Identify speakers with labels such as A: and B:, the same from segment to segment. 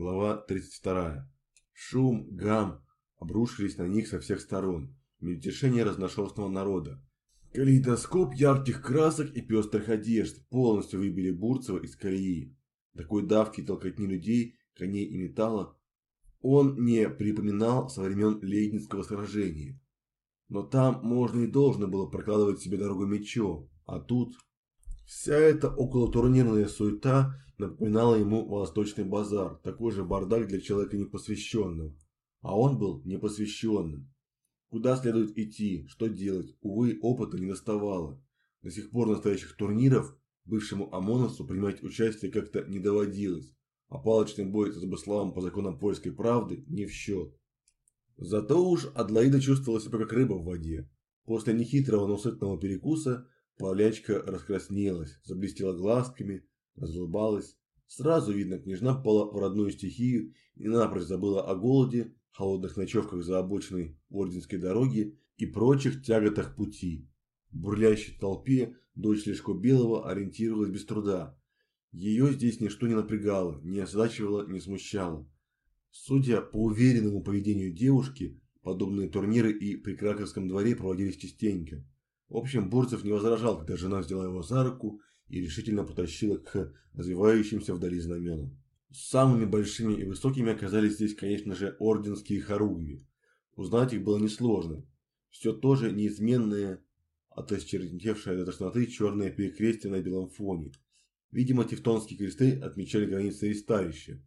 A: Глава 32. Шум, гам обрушились на них со всех сторон. Мельтешение разношерстного народа. Калейдоскоп ярких красок и пестрых одежд полностью выбили Бурцева из колеи. Такой давки толкотни людей, коней и металла он не припоминал со времен Лейдинского сражения. Но там можно и должно было прокладывать себе дорогу мечом, а тут вся эта околотурнирная суета напоминала ему восточный базар, такой же бардак для человека непосвященного. А он был непосвященным. Куда следует идти, что делать, увы, опыта не доставало. До сих пор настоящих турниров бывшему ОМОНовцу принимать участие как-то не доводилось, а палочный бой с Забыславом по законам польской правды не в счет. Зато уж Адлаида чувствовала себя как рыба в воде. После нехитрого, но сытного перекуса полячка раскраснелась, заблестела глазками, разулыбалась. Сразу видно, княжна попала в родную стихию и напрочь забыла о голоде, холодных ночевках за обочиной Орденской дороги и прочих тяготах пути. В бурлящей толпе дочь Лешко Белого ориентировалась без труда. Ее здесь ничто не напрягало, не озадачивало, не смущало. Судя по уверенному поведению девушки, подобные турниры и при Краковском дворе проводились частенько. В общем, Бурцев не возражал, когда жена взяла его за руку и решительно потащила к развивающимся вдали знаменам. Самыми большими и высокими оказались здесь, конечно же, орденские хоругви. Узнать их было несложно. Все то же неизменное, отосчерневшее до тошноты черное перекрестие на белом фоне. Видимо, тевтонские кресты отмечали границы ресталища.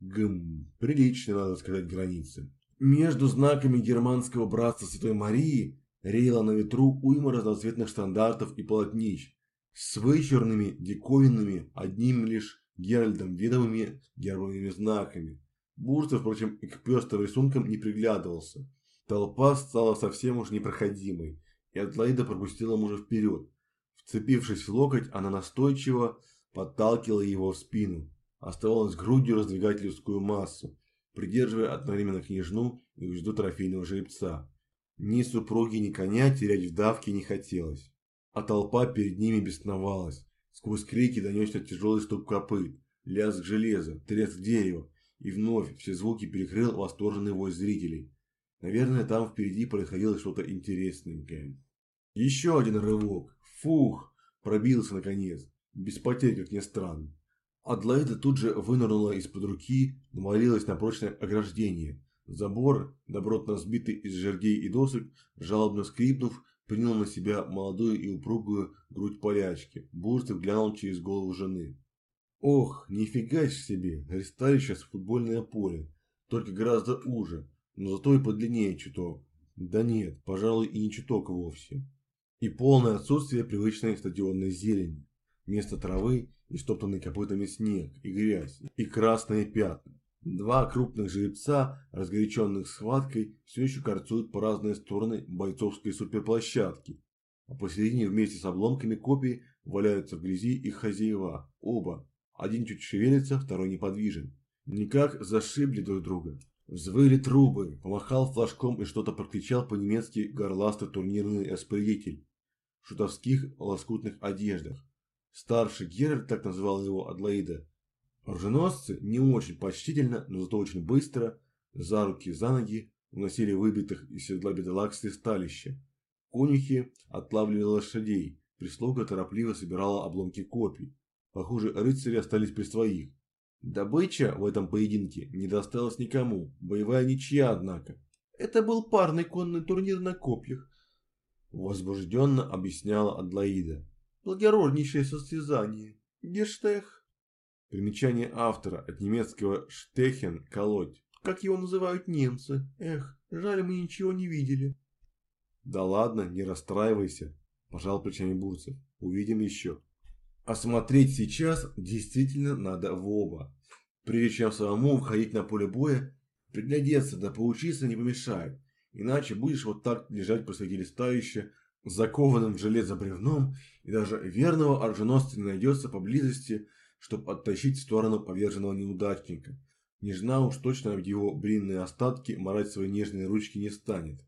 A: Гм, приличные, надо сказать, границы. Между знаками германского братства Святой Марии реяла на ветру уйма разноцветных стандартов и полотнищ с вычурными, диковинными, одним лишь Геральдом видовыми гербовыми знаками. Бурцев, впрочем, и к пестрым рисункам не приглядывался. Толпа стала совсем уж непроходимой, и Адлаида пропустила мужа вперед. Вцепившись в локоть, она настойчиво подталкивала его в спину оставалось грудью раздвигать людскую массу, придерживая одновременно княжну и узду трофейного жеребца. Ни супруги, ни коня терять в давке не хотелось. А толпа перед ними бесновалась. Сквозь крики донесся тяжелый стук копыт, лязг железа, треск дерева, и вновь все звуки перекрыл восторженный вой зрителей. Наверное, там впереди происходило что-то интересненькое. Еще один рывок. Фух! Пробился наконец. Без потерь, как ни странно. Адлайда тут же вынырнула из-под руки, навалилась на прочное ограждение. Забор, добротно сбитый из жердей и досок, жалобно скрипнув, принял на себя молодую и упругую грудь полячки. Бурцев глянул через голову жены. Ох, нифига себе, ресталище с футбольное поле, только гораздо уже, но зато и подлиннее чуток. Да нет, пожалуй, и не чуток вовсе. И полное отсутствие привычной стадионной зелени. Вместо травы и стоптанный копытами снег, и грязь, и красные пятна. Два крупных жеребца, разгоряченных схваткой, все еще корцуют по разные стороны бойцовской суперплощадки. А посередине вместе с обломками копий валяются в грязи их хозяева, оба. Один чуть шевелится, второй неподвижен. Никак зашибли друг друга. Взвыли трубы, помахал флажком и что-то прокричал по-немецки горластый турнирный распорядитель в шутовских лоскутных одеждах. Старший Геральт, так называл его Адлоида. Оруженосцы не очень почтительно, но зато очень быстро, за руки за ноги, уносили выбитых из седла бедолаг с листалища. Конюхи отлавливали лошадей, прислуга торопливо собирала обломки копий. Похоже, рыцари остались при своих. Добыча в этом поединке не досталась никому, боевая ничья, однако. Это был парный конный турнир на копьях, возбужденно объясняла Адлоида благороднейшее состязание. Гештех. Примечание автора от немецкого «штехен» – «колоть». Как его называют немцы. Эх, жаль, мы ничего не видели. Да ладно, не расстраивайся, пожал плечами Бурцев. Увидим еще. Осмотреть сейчас действительно надо в оба. Прежде чем самому входить на поле боя, приглядеться да поучиться не помешает. Иначе будешь вот так лежать посреди листающего, закованным в железо бревном, и даже верного оруженосца не найдется поблизости, чтобы оттащить в сторону поверженного неудачника. Нежна уж точно в его блинные остатки марать свои нежные ручки не станет.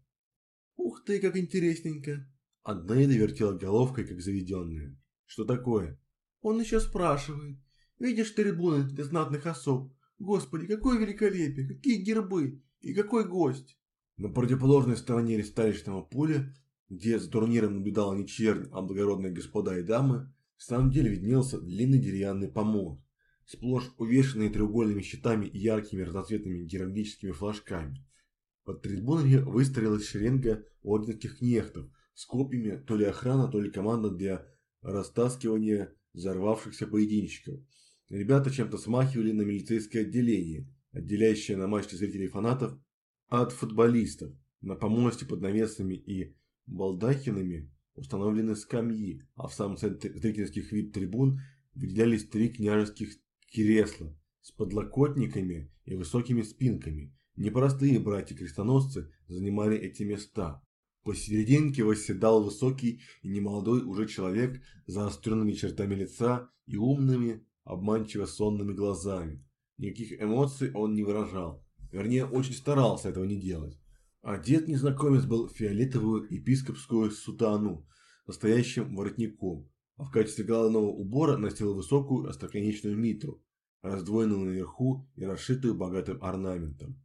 A: «Ух ты, как интересненько!» Аднейда вертела головкой, как заведенная. «Что такое?» «Он еще спрашивает. Видишь трибуны для знатных особ?
B: Господи, какое великолепие, какие гербы и какой гость!
A: На противоположной стороне ристалищного поля, где за турниром наблюдала не чернь, а благородные господа и дамы, в самом деле виднелся длинный деревянный помост, сплошь увешанный треугольными щитами и яркими разноцветными геральдическими флажками. Под трибунами выстроилась шеренга орденских кнехтов с копьями, то ли охрана, то ли команда для растаскивания взорвавшихся поединщиков. Ребята чем-то смахивали на милицейское отделение, отделяющее на матче зрителей фанатов от футболистов. На помосте под навесами и балдахинами установлены скамьи, а в самом центре зрительских вип-трибун выделялись три княжеских кресла с подлокотниками и высокими спинками. Непростые братья-крестоносцы занимали эти места. Посерединке восседал высокий и немолодой уже человек с заостренными чертами лица и умными, обманчиво сонными глазами. Никаких эмоций он не выражал. Вернее, очень старался этого не делать. Одет незнакомец был в фиолетовую епископскую сутану, настоящим воротником, а в качестве головного убора носил высокую остроконечную митру, раздвоенную наверху и расшитую богатым орнаментом.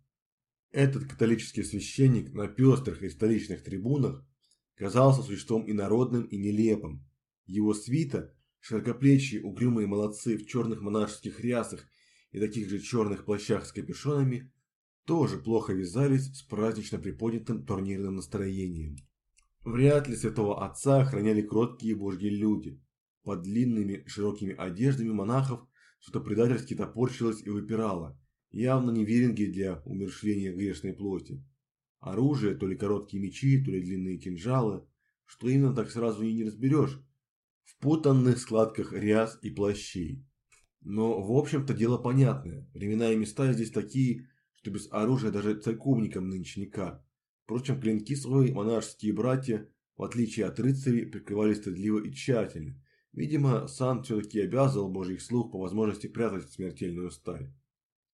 A: Этот католический священник на пестрых и столичных трибунах казался существом инородным и нелепым. Его свита, широкоплечие угрюмые молодцы в черных монашеских рясах и таких же черных плащах с капюшонами, тоже плохо вязались с празднично приподнятым турнирным настроением. Вряд ли святого отца охраняли кроткие божьи люди. Под длинными широкими одеждами монахов что-то предательски топорщилось и выпирало, явно не веренги для умершления грешной плоти. Оружие, то ли короткие мечи, то ли длинные кинжалы, что именно так сразу и не разберешь, в путанных складках ряс и плащей. Но, в общем-то, дело понятное. Времена и места здесь такие, что без оружия даже церковникам нынче никак. Впрочем, клинки свои монашеские братья, в отличие от рыцарей, прикрывали стыдливо и тщательно. Видимо, сан все-таки обязывал божий слух по возможности прятать смертельную сталь.